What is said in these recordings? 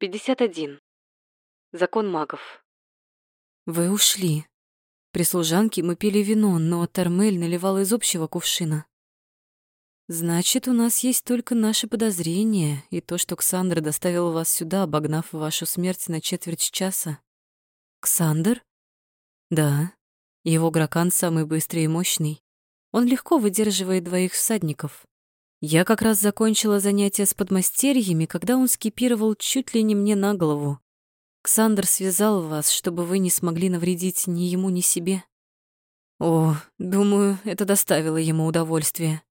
51. Закон магов. Вы ушли. При служанке мы пили вино, но Тормель наливал из общего кувшина. Значит, у нас есть только наши подозрения и то, что Ксандр доставил вас сюда, обогнав вашу смерть на четверть часа. Ксандр? Да. Его гракан самый быстрый и мощный. Он легко выдерживает двоих всадников. Я как раз закончила занятие с подмастерьями, когда он скипировал чуть ли не мне на голову. Ксандр связал вас, чтобы вы не смогли навредить ни ему, ни себе. О, думаю, это доставило ему удовольствие,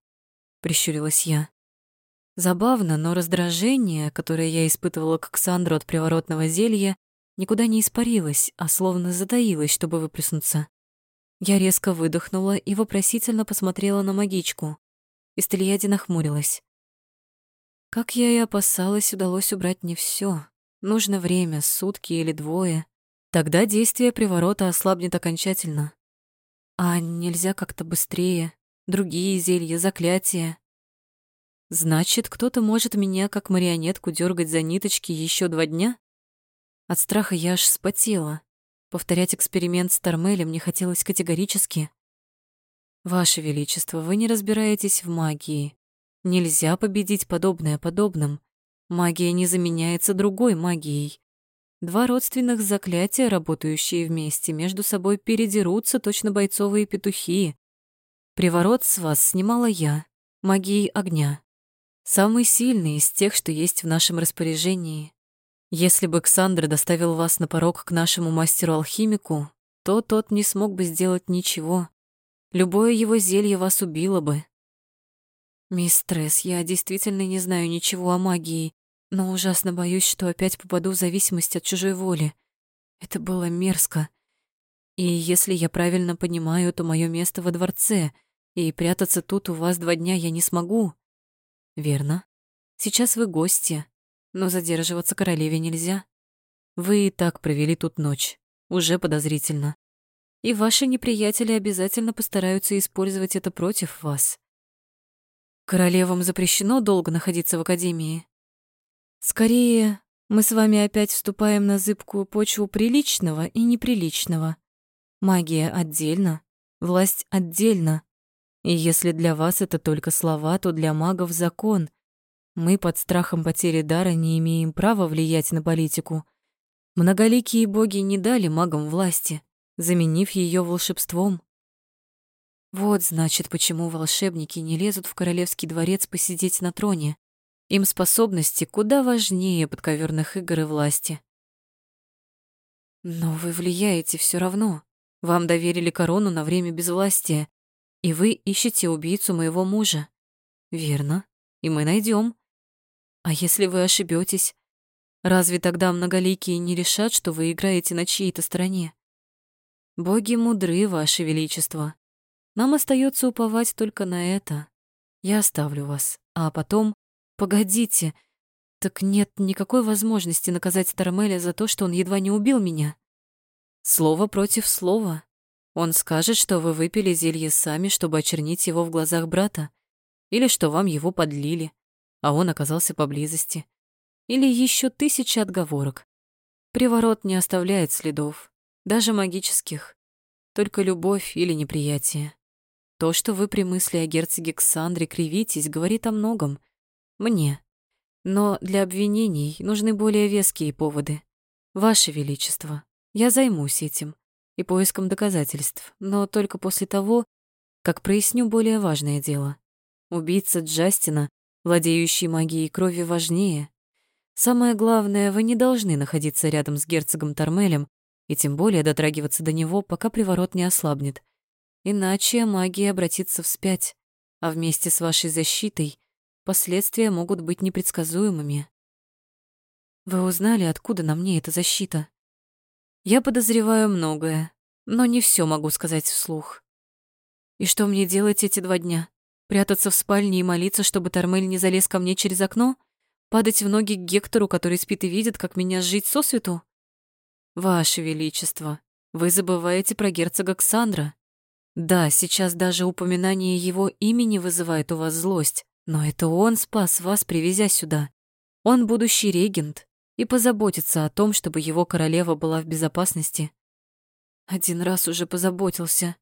прищурилась я. Забавно, но раздражение, которое я испытывала к Ксандру от приворотного зелья, никуда не испарилось, а словно затаилось, чтобы выплеснуться. Я резко выдохнула и вопросительно посмотрела на магичку. Истельяди нахмурилась. Как я и опасалась, удалось убрать не все. Нужно время, сутки или двое. Тогда действие приворота ослабнет окончательно. А нельзя как-то быстрее? Другие зелья, заклятия. Значит, кто-то может меня как марионетку дергать за ниточки еще два дня? От страха я аж спотела. Повторять эксперимент с Тормелем не хотелось категорически. Ваше Величество, вы не разбираетесь в магии. Нельзя победить подобное подобным. Магия не заменяется другой магией. Два родственных заклятия, работающие вместе, между собой передерутся точно бойцовые петухи. Приворот с вас снимала я, магией огня. Самый сильный из тех, что есть в нашем распоряжении. Если бы Ксандр доставил вас на порог к нашему мастеру-алхимику, то тот не смог бы сделать ничего. Любое его зелье вас убило бы. Мистресс, я действительно не знаю ничего о магии, но ужасно боюсь, что опять попаду в зависимость от чужой воли. Это было мерзко. И если я правильно понимаю, то мое место во дворце, и прятаться тут у вас два дня я не смогу. Верно. Сейчас вы гости, но задерживаться королеве нельзя. Вы и так провели тут ночь. Уже подозрительно. И ваши неприятели обязательно постараются использовать это против вас. Королевам запрещено долго находиться в академии. Скорее, мы с вами опять вступаем на зыбкую почву приличного и неприличного. Магия отдельно, власть отдельно. И если для вас это только слова, то для магов закон — мы под страхом потери дара не имеем права влиять на политику. Многоликие боги не дали магам власти, заменив ее волшебством. Вот, значит, почему волшебники не лезут в королевский дворец посидеть на троне. Им способности куда важнее подковерных игр и власти. Но вы влияете все равно. Вам доверили корону на время безвластия, и вы ищете убийцу моего мужа. Верно, и мы найдем. А если вы ошибетесь? Разве тогда многоликие не решат, что вы играете на чьей-то стороне? Боги мудры, Ваше Величество. Нам остается уповать только на это. Я оставлю вас. А потом... Погодите. Так нет никакой возможности наказать Тормеля за то, что он едва не убил меня. Слово против слова. Он скажет, что вы выпили зелье сами, чтобы очернить его в глазах брата, или что вам его подлили а он оказался поблизости. Или еще тысячи отговорок. Приворот не оставляет следов, даже магических. Только любовь или неприятие. То, что вы при мысли о герцоге Ксандре кривитесь, говорит о многом. Мне. Но для обвинений нужны более веские поводы. Ваше Величество, я займусь этим и поиском доказательств, но только после того, как проясню более важное дело. Убийца Джастина Владеющий магией крови важнее. Самое главное, вы не должны находиться рядом с герцогом Тормелем и тем более дотрагиваться до него, пока приворот не ослабнет. Иначе магия обратится вспять, а вместе с вашей защитой последствия могут быть непредсказуемыми. Вы узнали, откуда на мне эта защита? Я подозреваю многое, но не все могу сказать вслух. И что мне делать эти два дня? Прятаться в спальне и молиться, чтобы Тормель не залез ко мне через окно? Падать в ноги к Гектору, который спит и видит, как меня сжить сосвету? Ваше Величество, вы забываете про герцога Ксандра. Да, сейчас даже упоминание его имени вызывает у вас злость, но это он спас вас, привезя сюда. Он будущий регент, и позаботиться о том, чтобы его королева была в безопасности. Один раз уже позаботился.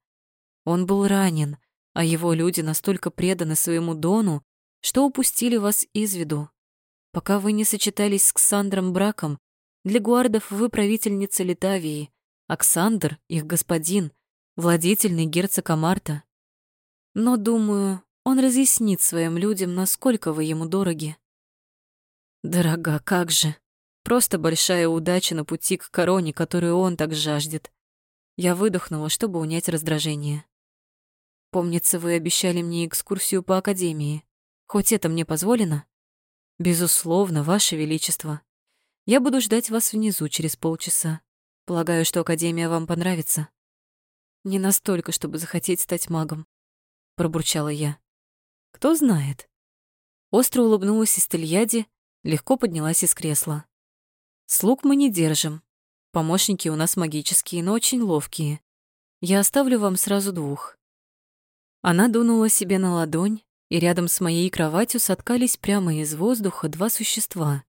Он был ранен, а его люди настолько преданы своему Дону, что упустили вас из виду. Пока вы не сочетались с Ксандром браком, для гуардов вы правительница Литавии, Оксандр — их господин, владетельный герцог Амарта. Но, думаю, он разъяснит своим людям, насколько вы ему дороги. Дорога, как же. Просто большая удача на пути к короне, которую он так жаждет. Я выдохнула, чтобы унять раздражение. Помнится, вы обещали мне экскурсию по академии. Хоть это мне позволено? Безусловно, ваше величество. Я буду ждать вас внизу через полчаса. Полагаю, что академия вам понравится. Не настолько, чтобы захотеть стать магом, пробурчала я. Кто знает. Остро улыбнулась Истельяде, легко поднялась из кресла. Слуг мы не держим. Помощники у нас магические, но очень ловкие. Я оставлю вам сразу двух. Она дунула себе на ладонь, и рядом с моей кроватью соткались прямо из воздуха два существа.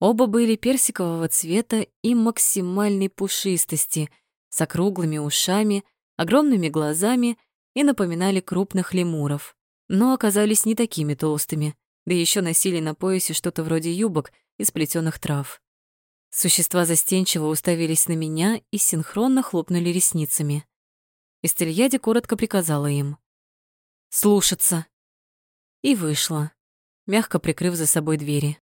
Оба были персикового цвета и максимальной пушистости, с округлыми ушами, огромными глазами и напоминали крупных лемуров, но оказались не такими толстыми, да еще носили на поясе что-то вроде юбок из плетёных трав. Существа застенчиво уставились на меня и синхронно хлопнули ресницами. Истельяде коротко приказала им. «Слушаться!» И вышла, мягко прикрыв за собой двери.